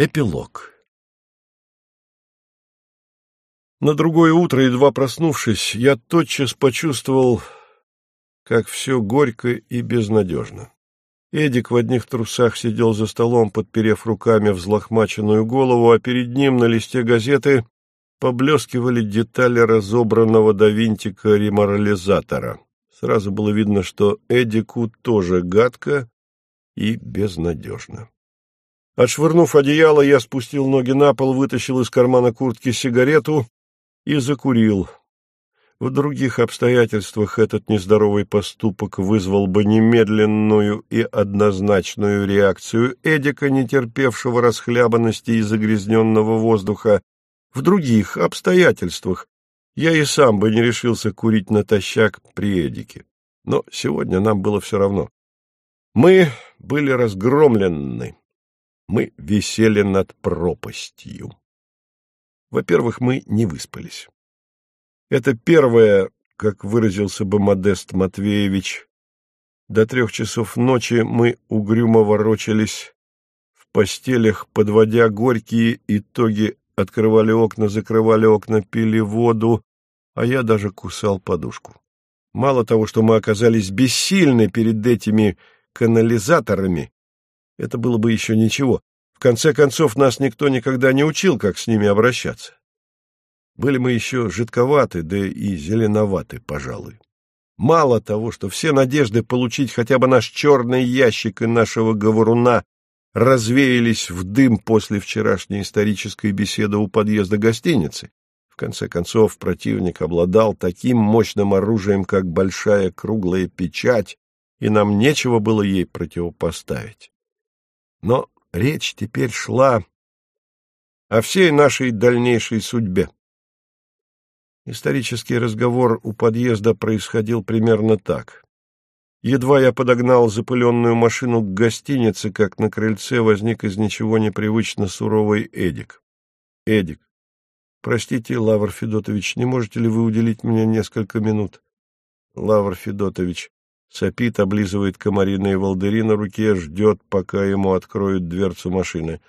Эпилог На другое утро, едва проснувшись, я тотчас почувствовал, как все горько и безнадежно. Эдик в одних трусах сидел за столом, подперев руками взлохмаченную голову, а перед ним на листе газеты поблескивали детали разобранного до винтика реморализатора. Сразу было видно, что Эдику тоже гадко и безнадежно. Отшвырнув одеяло, я спустил ноги на пол, вытащил из кармана куртки сигарету и закурил. В других обстоятельствах этот нездоровый поступок вызвал бы немедленную и однозначную реакцию Эдика, не терпевшего расхлябанности и загрязненного воздуха. В других обстоятельствах я и сам бы не решился курить натощак при Эдике. Но сегодня нам было все равно. Мы были разгромлены. Мы висели над пропастью. Во-первых, мы не выспались. Это первое, как выразился бы Модест Матвеевич. До трех часов ночи мы угрюмо ворочались в постелях, подводя горькие итоги, открывали окна, закрывали окна, пили воду, а я даже кусал подушку. Мало того, что мы оказались бессильны перед этими канализаторами, это было бы еще ничего. В конце концов, нас никто никогда не учил, как с ними обращаться. Были мы еще жидковаты, да и зеленоваты, пожалуй. Мало того, что все надежды получить хотя бы наш черный ящик и нашего говоруна развеялись в дым после вчерашней исторической беседы у подъезда гостиницы, в конце концов противник обладал таким мощным оружием, как большая круглая печать, и нам нечего было ей противопоставить. Но речь теперь шла о всей нашей дальнейшей судьбе. Исторический разговор у подъезда происходил примерно так. Едва я подогнал запыленную машину к гостинице, как на крыльце возник из ничего непривычно суровый Эдик. Эдик. Простите, Лавр Федотович, не можете ли вы уделить мне несколько минут? Лавр Федотович сопит, облизывает комариные волдыри на руке, ждет, пока ему откроют дверцу машины.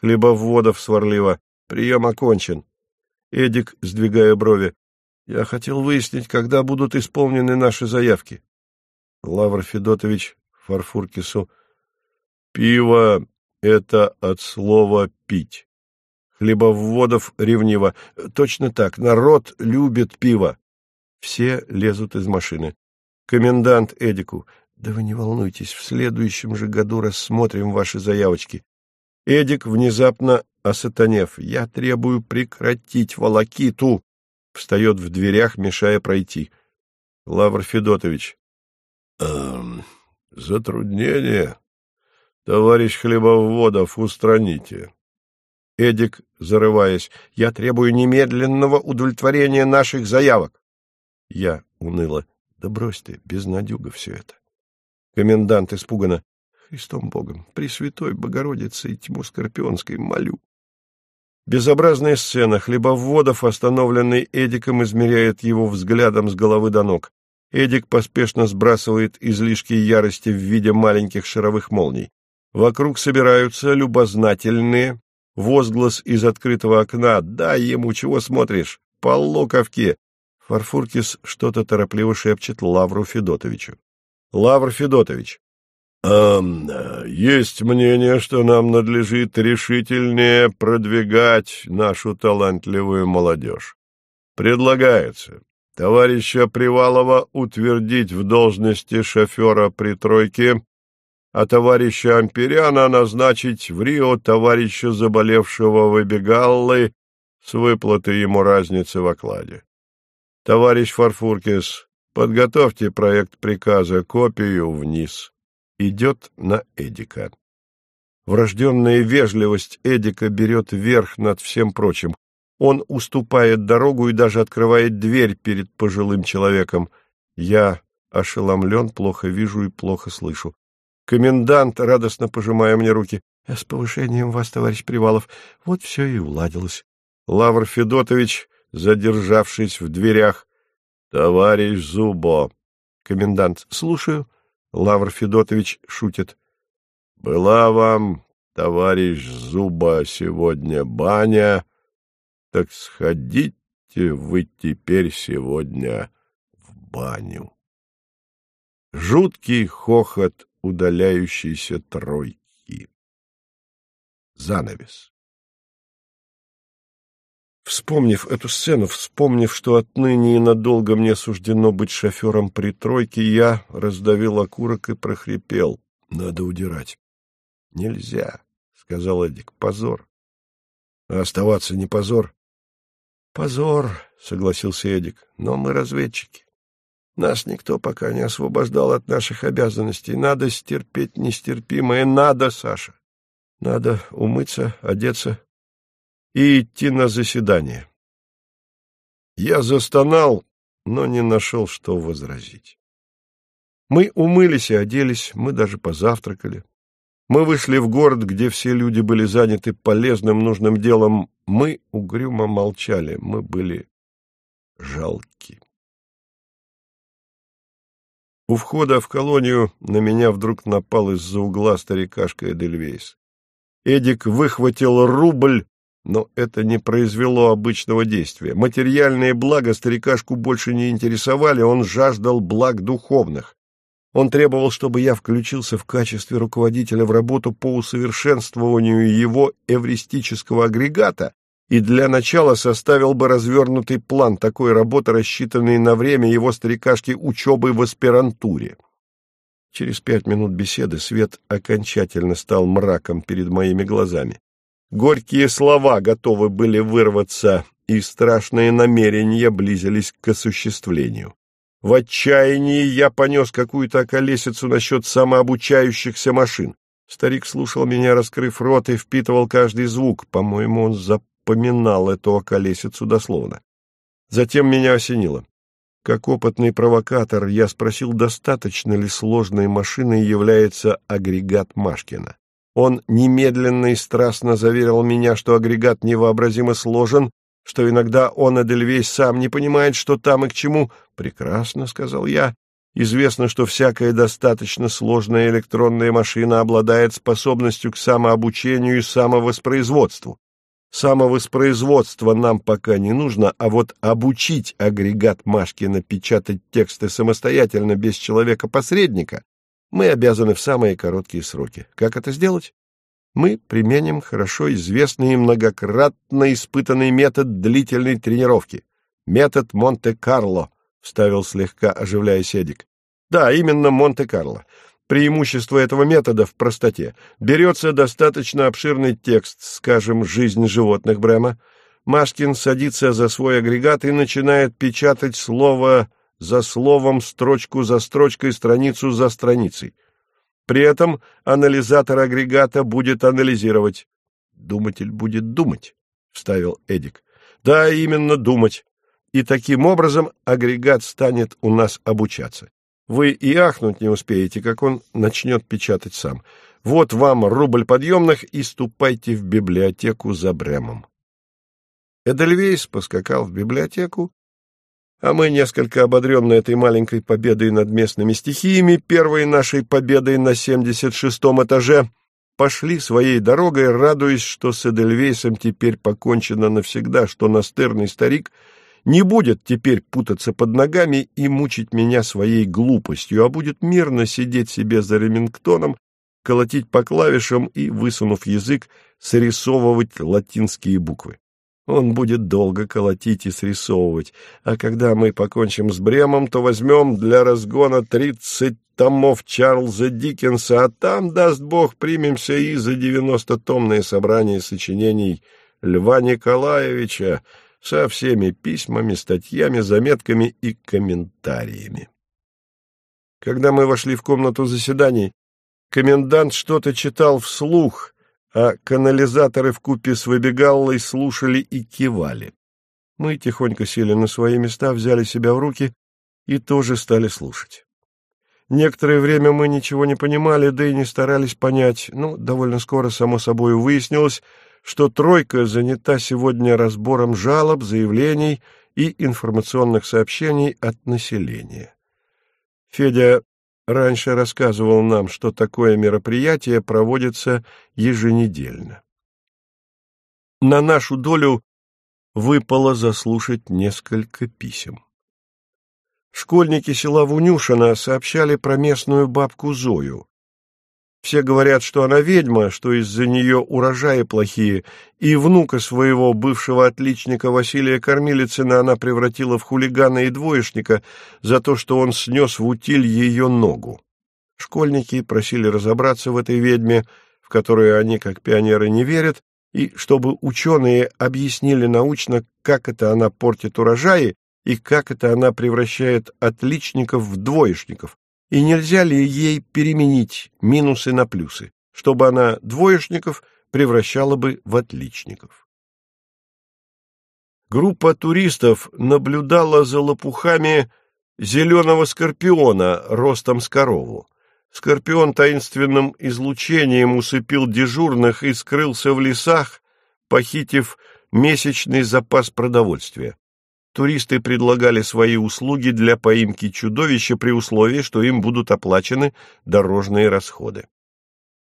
Хлебоводов сварливо. Прием окончен. Эдик, сдвигая брови. Я хотел выяснить, когда будут исполнены наши заявки. Лавр Федотович Фарфуркису. Пиво — это от слова «пить». Хлебоводов ревниво. Точно так, народ любит пиво. Все лезут из машины. Комендант Эдику. Да вы не волнуйтесь, в следующем же году рассмотрим ваши заявочки. Эдик, внезапно осатанев. Я требую прекратить волокиту встает в дверях, мешая пройти. Лавр Федотович. Эм, — Затруднение. Товарищ Хлебоводов, устраните. Эдик, зарываясь. — Я требую немедленного удовлетворения наших заявок. Я уныло. — Да брось ты, безнадюга все это. Комендант испуганно. — Христом Богом, Пресвятой Богородице и тьму Скорпионской молю. Безобразная сцена. Хлебоводов, остановленный Эдиком, измеряет его взглядом с головы до ног. Эдик поспешно сбрасывает излишки ярости в виде маленьких шаровых молний. Вокруг собираются любознательные. Возглас из открытого окна. «Дай ему, чего смотришь? По луковке!» Фарфуркис что-то торопливо шепчет Лавру Федотовичу. «Лавр Федотович, э, есть мнение, что нам надлежит решительнее продвигать нашу талантливую молодежь. Предлагается товарища Привалова утвердить в должности шофера при тройке, а товарища Амперяна назначить в Рио товарища заболевшего выбегаллы с выплатой ему разницы в окладе. Товарищ Фарфуркис, подготовьте проект приказа, копию вниз идет на Эдика. Врожденная вежливость Эдика берет верх над всем прочим. Он уступает дорогу и даже открывает дверь перед пожилым человеком. Я ошеломлен, плохо вижу и плохо слышу. Комендант, радостно пожимая мне руки, «Э, — С повышением вас, товарищ Привалов, вот все и уладилось. Лавр Федотович, задержавшись в дверях, — Товарищ Зубо. Комендант, слушаю. Лавр Федотович шутит. — Была вам товарищ Зуба сегодня баня, так сходите вы теперь сегодня в баню. Жуткий хохот удаляющейся тройки. Занавес. Вспомнив эту сцену, вспомнив, что отныне и надолго мне суждено быть шофером при тройке, я раздавил окурок и прохрипел. Надо удирать. — Нельзя, — сказал Эдик, — позор. — А оставаться не позор? — Позор, — согласился Эдик, — но мы разведчики. Нас никто пока не освобождал от наших обязанностей. Надо стерпеть нестерпимое. Надо, Саша. Надо умыться, одеться и идти на заседание. Я застонал, но не нашел, что возразить. Мы умылись и оделись, мы даже позавтракали. Мы вышли в город, где все люди были заняты полезным, нужным делом. Мы угрюмо молчали, мы были жалки. У входа в колонию на меня вдруг напал из-за угла старикашка Эдельвейс. Эдик выхватил рубль, но это не произвело обычного действия. Материальные блага старикашку больше не интересовали, он жаждал благ духовных. Он требовал, чтобы я включился в качестве руководителя в работу по усовершенствованию его эвристического агрегата и для начала составил бы развернутый план такой работы, рассчитанный на время его старикашки учебы в аспирантуре. Через пять минут беседы свет окончательно стал мраком перед моими глазами. Горькие слова готовы были вырваться, и страшные намерения близились к осуществлению. В отчаянии я понес какую-то околесицу насчет самообучающихся машин. Старик слушал меня, раскрыв рот, и впитывал каждый звук. По-моему, он запоминал эту околесицу дословно. Затем меня осенило. Как опытный провокатор, я спросил, достаточно ли сложной машиной является агрегат Машкина. Он немедленно и страстно заверил меня, что агрегат невообразимо сложен, что иногда он, Эдельвейс, сам не понимает, что там и к чему. «Прекрасно», — сказал я. «Известно, что всякая достаточно сложная электронная машина обладает способностью к самообучению и самовоспроизводству. Самовоспроизводство нам пока не нужно, а вот обучить агрегат Машкина печатать тексты самостоятельно без человека-посредника мы обязаны в самые короткие сроки. Как это сделать? Мы применим хорошо известный и многократно испытанный метод длительной тренировки. Метод Монте-Карло, — вставил слегка оживляясь Эдик. Да, именно Монте-Карло. Преимущество этого метода в простоте. Берется достаточно обширный текст, скажем, «Жизнь животных Брема». Машкин садится за свой агрегат и начинает печатать слово за словом, строчку за строчкой, страницу за страницей. При этом анализатор агрегата будет анализировать. «Думатель будет думать», — вставил Эдик. «Да, именно думать. И таким образом агрегат станет у нас обучаться. Вы и ахнуть не успеете, как он начнет печатать сам. Вот вам рубль подъемных и ступайте в библиотеку за Бремом». Эдельвейс поскакал в библиотеку, а мы, несколько ободренные этой маленькой победой над местными стихиями, первой нашей победой на 76-м этаже, пошли своей дорогой, радуясь, что с Эдельвейсом теперь покончено навсегда, что настырный старик не будет теперь путаться под ногами и мучить меня своей глупостью, а будет мирно сидеть себе за ремингтоном, колотить по клавишам и, высунув язык, срисовывать латинские буквы. Он будет долго колотить и срисовывать, а когда мы покончим с Бремом, то возьмем для разгона тридцать томов Чарльза Диккенса, а там, даст Бог, примемся и за девяностотомное собрание сочинений Льва Николаевича со всеми письмами, статьями, заметками и комментариями. Когда мы вошли в комнату заседаний, комендант что-то читал вслух — а канализаторы в купе с выбегаллой слушали и кивали. Мы тихонько сели на свои места, взяли себя в руки и тоже стали слушать. Некоторое время мы ничего не понимали, да и не старались понять. Ну, довольно скоро, само собой, выяснилось, что «тройка» занята сегодня разбором жалоб, заявлений и информационных сообщений от населения. Федя раньше рассказывал нам, что такое мероприятие проводится еженедельно. На нашу долю выпало заслушать несколько писем. Школьники села Вунюшина сообщали про местную бабку Зою. Все говорят, что она ведьма, что из-за нее урожаи плохие, и внука своего, бывшего отличника Василия Кормилицына, она превратила в хулигана и двоечника за то, что он снес в утиль ее ногу. Школьники просили разобраться в этой ведьме, в которую они, как пионеры, не верят, и чтобы ученые объяснили научно, как это она портит урожаи и как это она превращает отличников в двоечников, и нельзя ли ей переменить минусы на плюсы, чтобы она двоечников превращала бы в отличников. Группа туристов наблюдала за лопухами зеленого скорпиона ростом с корову. Скорпион таинственным излучением усыпил дежурных и скрылся в лесах, похитив месячный запас продовольствия. Туристы предлагали свои услуги для поимки чудовища при условии, что им будут оплачены дорожные расходы.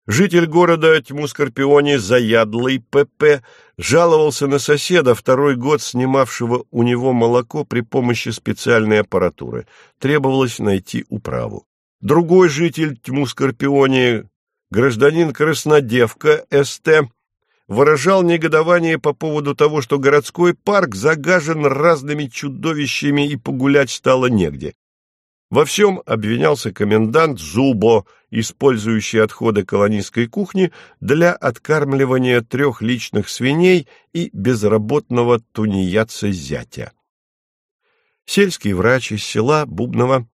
Житель города Тьму Скорпионе, заядлый ПП, жаловался на соседа, второй год снимавшего у него молоко при помощи специальной аппаратуры. Требовалось найти управу. Другой житель Тьму Скорпионе, гражданин Краснодевка, СТ, выражал негодование по поводу того, что городской парк загажен разными чудовищами и погулять стало негде. Во всем обвинялся комендант Зубо, использующий отходы колонистской кухни для откармливания трех личных свиней и безработного тунеядца-зятя. Сельский врач из села Бубново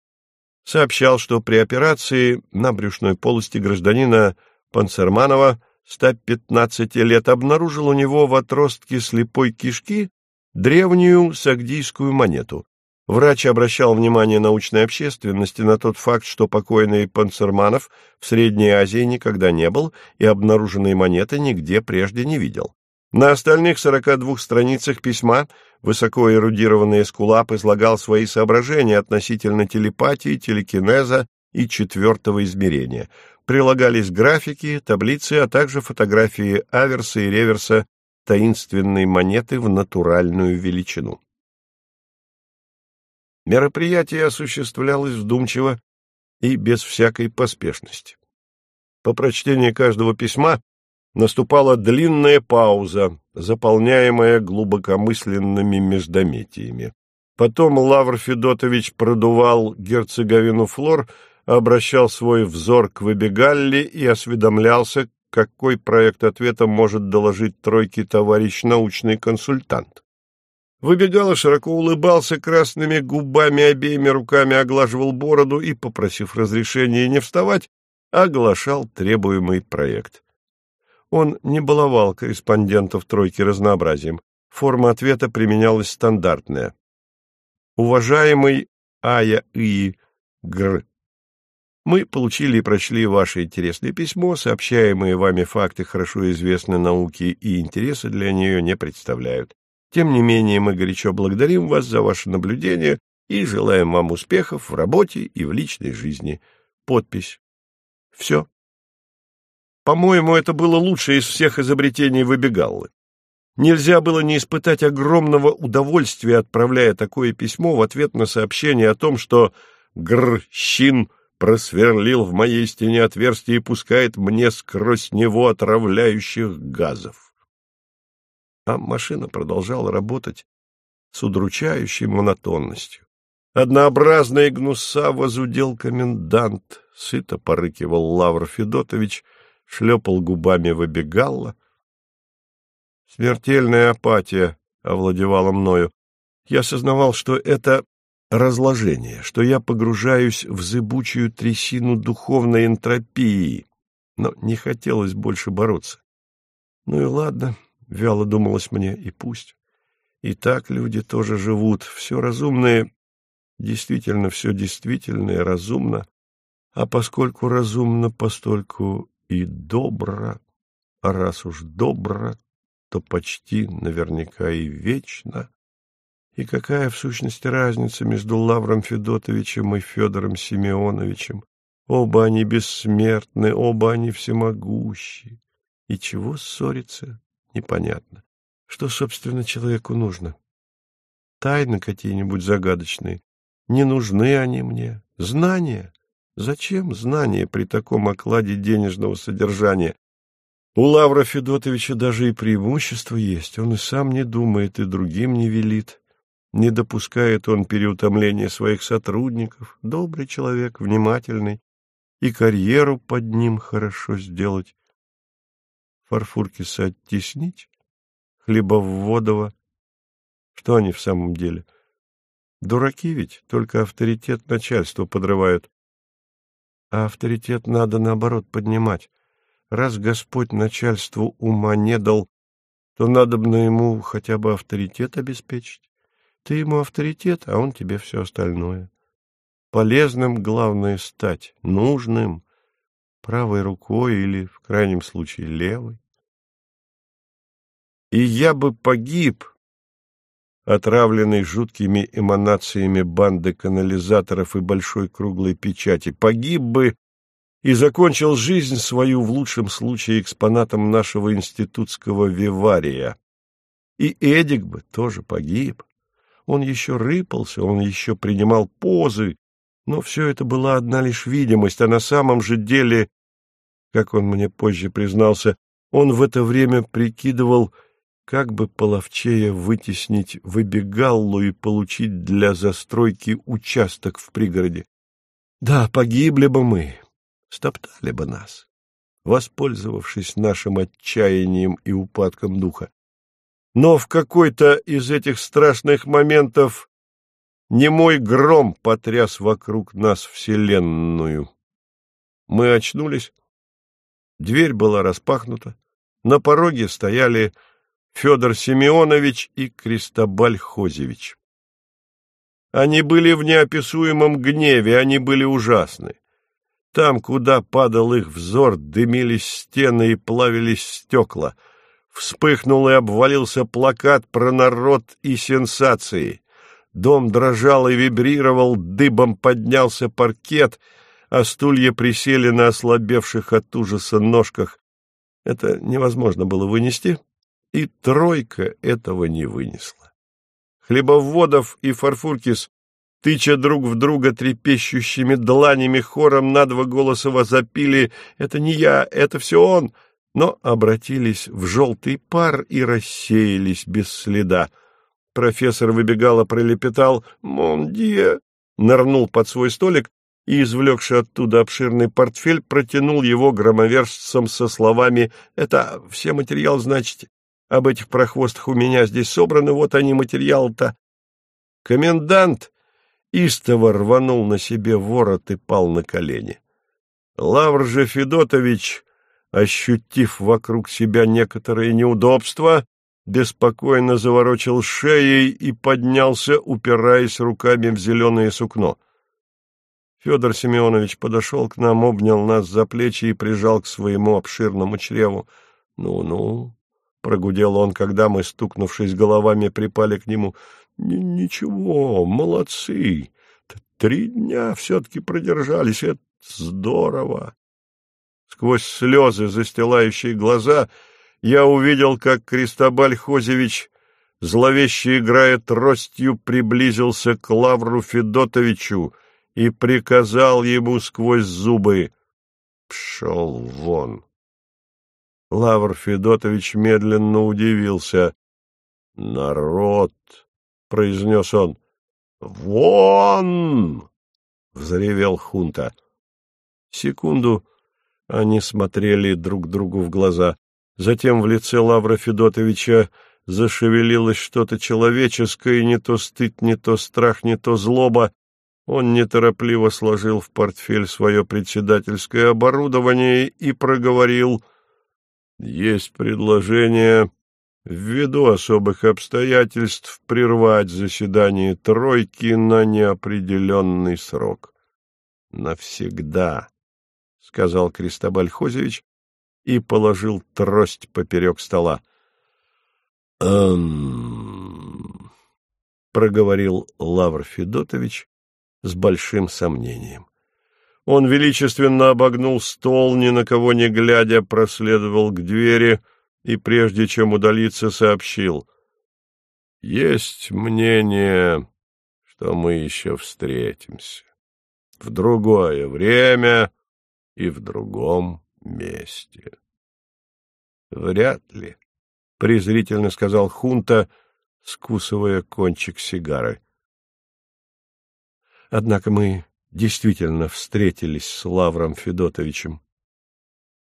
сообщал, что при операции на брюшной полости гражданина Панцерманова 115 лет обнаружил у него в отростке слепой кишки древнюю сагдийскую монету. Врач обращал внимание научной общественности на тот факт, что покойный Панцерманов в Средней Азии никогда не был и обнаруженные монеты нигде прежде не видел. На остальных 42 страницах письма высоко эрудированный Эскулап излагал свои соображения относительно телепатии, телекинеза и четвертого измерения — прилагались графики, таблицы, а также фотографии аверса и реверса таинственной монеты в натуральную величину. Мероприятие осуществлялось вдумчиво и без всякой поспешности. По прочтении каждого письма наступала длинная пауза, заполняемая глубокомысленными междометиями. Потом Лавр Федотович продувал герцоговину Флор — обращал свой взор к Выбегалли и осведомлялся, какой проект ответа может доложить тройке товарищ научный консультант. Выбегало широко улыбался красными губами, обеими руками оглаживал бороду и, попросив разрешения не вставать, оглашал требуемый проект. Он не баловал корреспондентов тройки разнообразием. Форма ответа применялась стандартная. «Уважаемый Ая И. Гр. Мы получили и прочли ваше интересное письмо, сообщаемые вами факты хорошо известны науке и интереса для нее не представляют. Тем не менее, мы горячо благодарим вас за ваше наблюдение и желаем вам успехов в работе и в личной жизни. Подпись. Все. По-моему, это было лучшее из всех изобретений Выбегаллы. Нельзя было не испытать огромного удовольствия, отправляя такое письмо в ответ на сообщение о том, что Грщин просверлил в моей стене отверстие и пускает мне сквозь него отравляющих газов. А машина продолжала работать с удручающей монотонностью. Однообразно и гнусаво зудел комендант, сыто порыкивал Лавр Федотович, шлепал губами выбегалла. Смертельная апатия овладевала мною. Я осознавал, что это разложение, что я погружаюсь в зыбучую трясину духовной энтропии, но не хотелось больше бороться. Ну и ладно, вяло думалось мне, и пусть. И так люди тоже живут, все разумное, действительно все действительное, разумно, а поскольку разумно, постольку и добро, а раз уж добро, то почти наверняка и вечно. И какая, в сущности, разница между Лавром Федотовичем и Федором Симеоновичем? Оба они бессмертны, оба они всемогущи. И чего ссориться, непонятно. Что, собственно, человеку нужно? Тайны какие-нибудь загадочные. Не нужны они мне. Знания. Зачем знания при таком окладе денежного содержания? У Лавра Федотовича даже и преимущество есть. Он и сам не думает, и другим не велит. Не допускает он переутомления своих сотрудников. Добрый человек, внимательный. И карьеру под ним хорошо сделать. Фарфуркиса оттеснить? Хлебоводова? Что они в самом деле? Дураки ведь, только авторитет начальства подрывают. А авторитет надо, наоборот, поднимать. Раз Господь начальству ума не дал, то надо бы на ему хотя бы авторитет обеспечить. Ты ему авторитет, а он тебе все остальное. Полезным главное стать, нужным, правой рукой или, в крайнем случае, левой. И я бы погиб, отравленный жуткими эманациями банды канализаторов и большой круглой печати, погиб бы и закончил жизнь свою в лучшем случае экспонатом нашего институтского вивария. И Эдик бы тоже погиб. Он еще рыпался, он еще принимал позы, но все это была одна лишь видимость, а на самом же деле, как он мне позже признался, он в это время прикидывал, как бы половчее вытеснить выбегаллу и получить для застройки участок в пригороде. Да, погибли бы мы, стоптали бы нас, воспользовавшись нашим отчаянием и упадком духа. Но в какой-то из этих страшных моментов немой гром потряс вокруг нас вселенную. Мы очнулись, дверь была распахнута, на пороге стояли Федор Семенович и Кристобаль Хозевич. Они были в неописуемом гневе, они были ужасны. Там, куда падал их взор, дымились стены и плавились стекла. Вспыхнул и обвалился плакат про народ и сенсации. Дом дрожал и вибрировал, дыбом поднялся паркет, а стулья присели на ослабевших от ужаса ножках. Это невозможно было вынести, и тройка этого не вынесла. Хлебоводов и Фарфуркис тыча друг в друга трепещущими дланями хором на два голоса возопили «Это не я, это все он!» Но обратились в желтый пар и рассеялись без следа. Профессор выбегало пролепетал «Мондье!», нырнул под свой столик и, извлекши оттуда обширный портфель, протянул его громовержцам со словами «Это все материал, значит, об этих прохвостах у меня здесь собраны, вот они материал-то». Комендант истово рванул на себе ворот и пал на колени. Лавр же Федотович, ощутив вокруг себя некоторые неудобства, беспокойно заворочил шеей и поднялся, упираясь руками в зеленое сукно. Федор Семенович подошел к нам, обнял нас за плечи и прижал к своему обширному чреву. «Ну-ну», — прогудел он, когда мы, стукнувшись головами, припали к нему, Ничего, молодцы. Три дня все-таки продержались, это здорово. Сквозь слезы, застилающие глаза, я увидел, как Кристобаль Хозевич, зловеще играя тростью, приблизился к Лавру Федотовичу и приказал ему сквозь зубы «Пшел вон!». Лавр Федотович медленно удивился. «Народ!» — произнес он. «Вон!» — взревел Хунта. Секунду они смотрели друг другу в глаза. Затем в лице Лавра Федотовича зашевелилось что-то человеческое, не то стыд, не то страх, не то злоба. Он неторопливо сложил в портфель свое председательское оборудование и проговорил «Есть предложение ввиду особых обстоятельств прервать заседание тройки на неопределенный срок. — Навсегда, — сказал Кристобаль Хозевич и положил трость поперек стола. — проговорил Лавр Федотович с большим сомнением. Он величественно обогнул стол, ни на кого не глядя, проследовал к двери и, прежде чем удалиться, сообщил. — Есть мнение, что мы еще встретимся. В другое время и в другом месте. — Вряд ли, — презрительно сказал Хунта, скусывая кончик сигары. Однако мы действительно встретились с Лавром Федотовичем.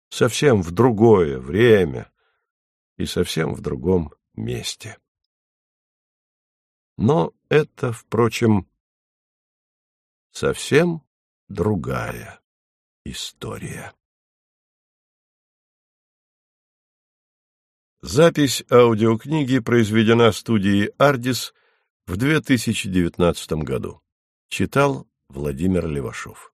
Совсем в другое время и совсем в другом месте. Но это, впрочем, совсем другая история. Запись аудиокниги произведена студией «Ардис» в 2019 году. Читал Владимир Левашов